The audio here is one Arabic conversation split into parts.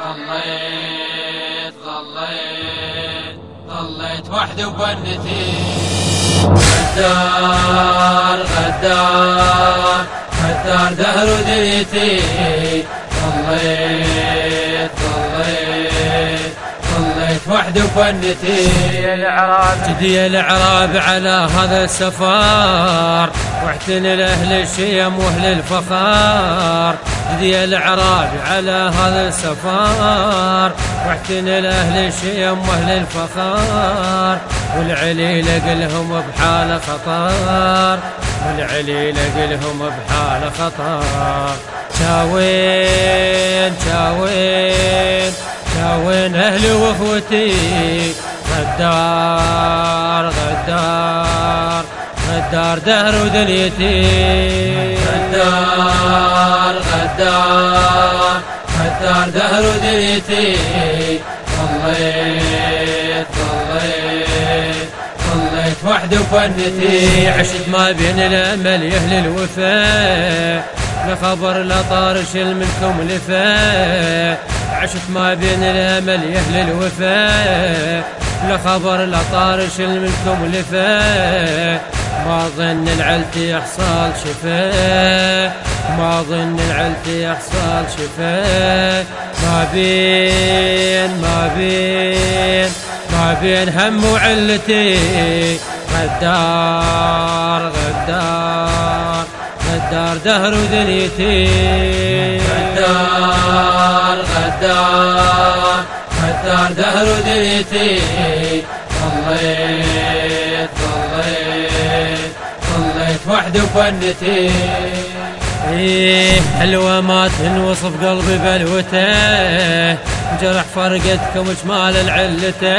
ظليت ظليت ظليت وحدي وبنتي غدار غدار غدار دهر ودنيتي ظليت. ظليت وحدي وبنتي جدي العراب على هذا السفر واحتن لأهل الشيم وأهل الفخار. جدي العراب على هذا السفر واحتن لأهل الشيم وأهل الفخار. والعلي لقلهم بحال خطر والعلي لقلهم بحال خطر شاوين واخوتي غدار غدار غدار دهر ودنيتي غدار غدار غدار دهر ودنيتي ظليت ظليت ظليت وحدي وفنتي. عشت ما بين الأمل يهل الوفاء. لخبر لا طارش منكم لفاء عشت ما بين الامل يهل الوفاء لخبر لا طارش منكم لفاء ما ظن العلتي يحصل شفاء ما ظن العلتي يحصل شفاء ما بين ما بين ما بين هم وعلتي غدار غدار. غدار دهر ودنيتي. غدار غدار غدار دهر ودنيتي. ظليت ظليت ظليت وحدي وفنتي. إيه حلوة ما تنوصف قلبي بلوته. جرح فرقتكم شمال العلته.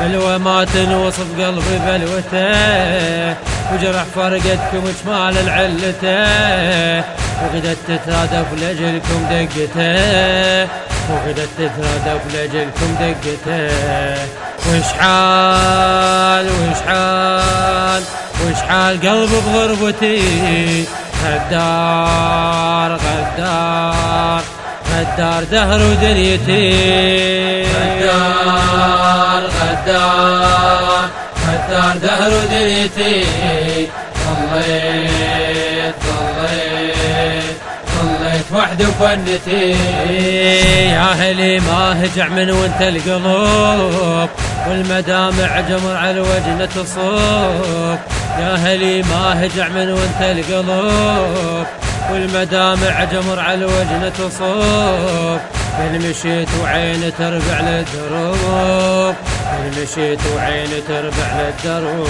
حلوة ما تنوصف قلبي بلوته. وجرح فرقتكم شمال العلته. وغدت تترادف لجلكم دقته. وغدت تترادف لجلكم دقته. وش حال وش حال وش حال قلب بغربتي. غدار غدار غدار دهر ودنيتي. غدار غدار. غدار دهر ودنيتي ظليت ظليت ظليت وحدي وفنتي. يا أهلي ما هجع من وانت القلوب. والمدامع جمر على الوجنة تصوب. يا أهلي ما هجع من وانت القلوب. والمدامع جمر على الوجنة تصوب. من مشيت وعيني تربع للدروب. مشيت وعيني تربع للدروب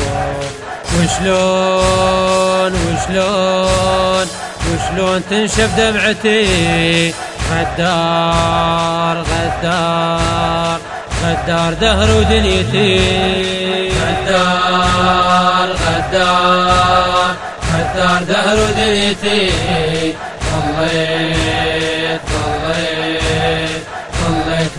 وشلون وشلون وشلون تنشف دمعتي؟ غدار غدار غدار دهر ودنيتي. غدار غدار غدار دهر ودنيتي.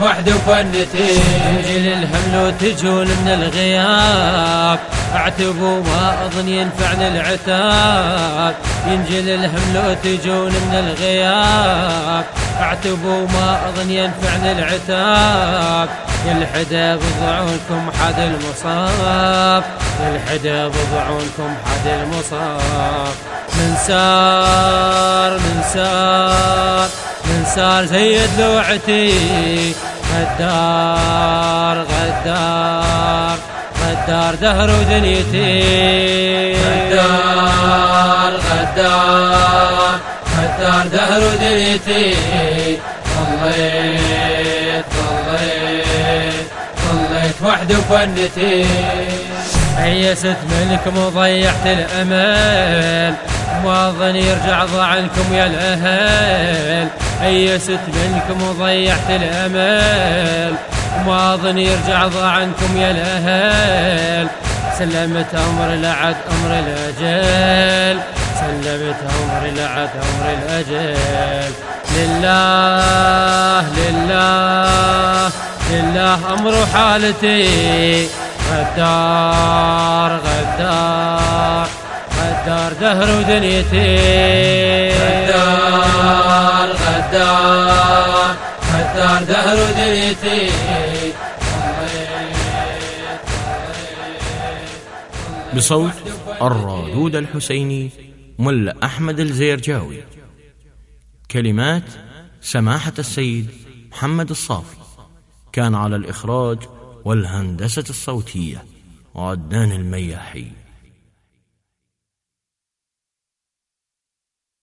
وحدي وفنتي انجل الهم لو تجون من الغياب. أعتبوا ما أظن ينفعني العتاب ينجل الهم لو تجون من الغياب. أعتبوا ما أظن ينفعني العتاب يلحدا بضعونكم حد المصاب. يلحدا بضعونكم حد المصاب. من سار من سار من سار زيد لوعتي. غدار غدار غدار دهر ودنيتي. غدار غدار غدار دهر ودنيتي. ظليت ظليت ظليت وحدي وفنتي. أيست منكم وضيعت الأمل. ما ظن يرجع ضعنكم يا الأهل. أيست منكم وضيعت الأمل. ما ظن يرجع ضعنكم يا الأهل. سلمت أمر لعد أمر الأجل. سلمت أمر لعد أمر الأجل. لله لله لله أمر حالتي. غدار غدار. غدار دهر ودنيتي. غدار غدار غدار دهر ودنيتي. بصوت الرادود الحسيني ملا أحمد الزيرجاوي. كلمات سماحة السيد محمد الصافي. كان على الإخراج والهندسة الصوتية عدنان المياحي.